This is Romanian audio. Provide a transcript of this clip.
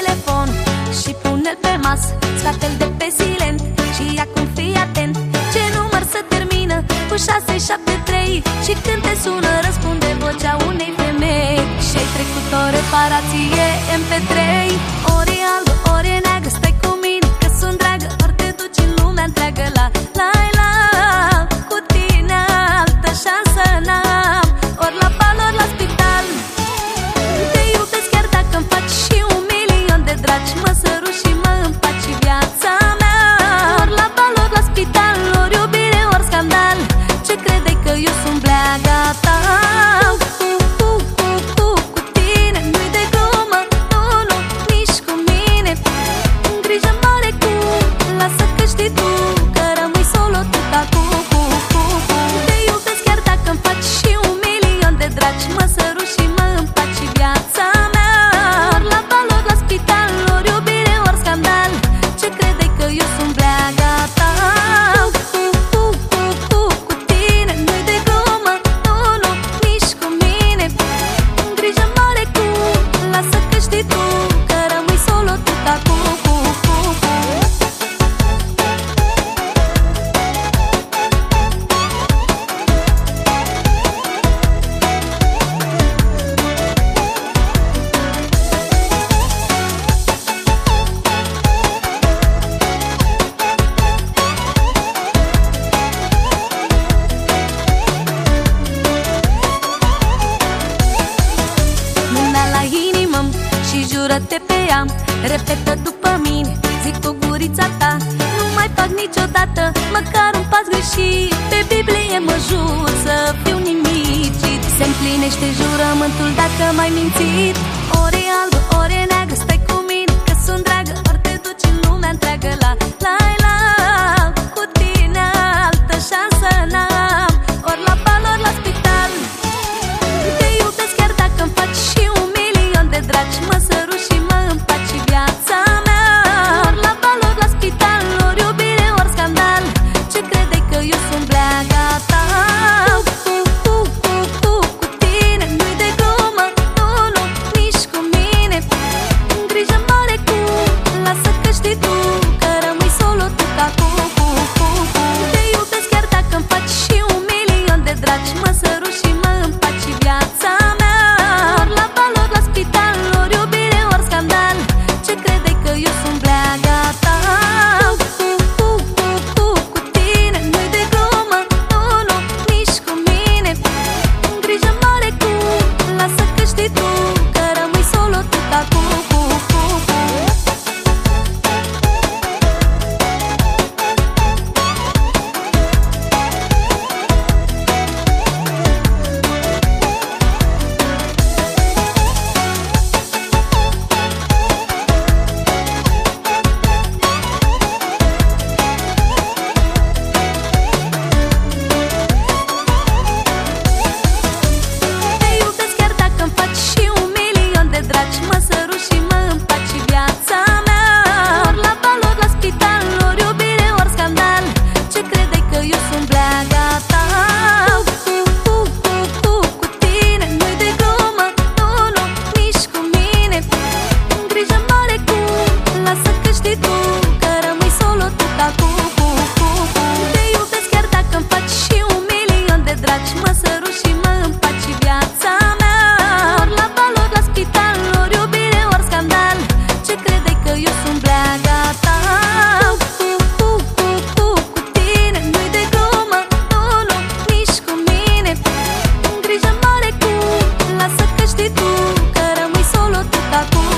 telefon Și pune-l pe mas, scoate-l de pe silent Și acum fii atent. Ce număr să termină? Cu 673 Și când te sună? Răspunde vocea unei femei. Și-ai trecut o reparație MP3 Ori albă, ori în такой Jură-te pe ea, repetă după mine Zic cu gurița ta, nu mai fac niciodată Măcar un pas greșit, pe Biblie mă jur Să fiu nimicit. Se împlinește jurământul dacă mai mințit. Ore albă, să știi tu Că rămâi solo tot acum. Cu, cu, cu. Te iubesc chiar dacă îmi faci și un milion de dragi. Mă săruși și mă împaci viața mea. Ori la balor, la spital, ori iubire, ori scandal. Ce credeai că eu sunt bleaga ta? Lasă că știi tu Că rămâi solo tot acum.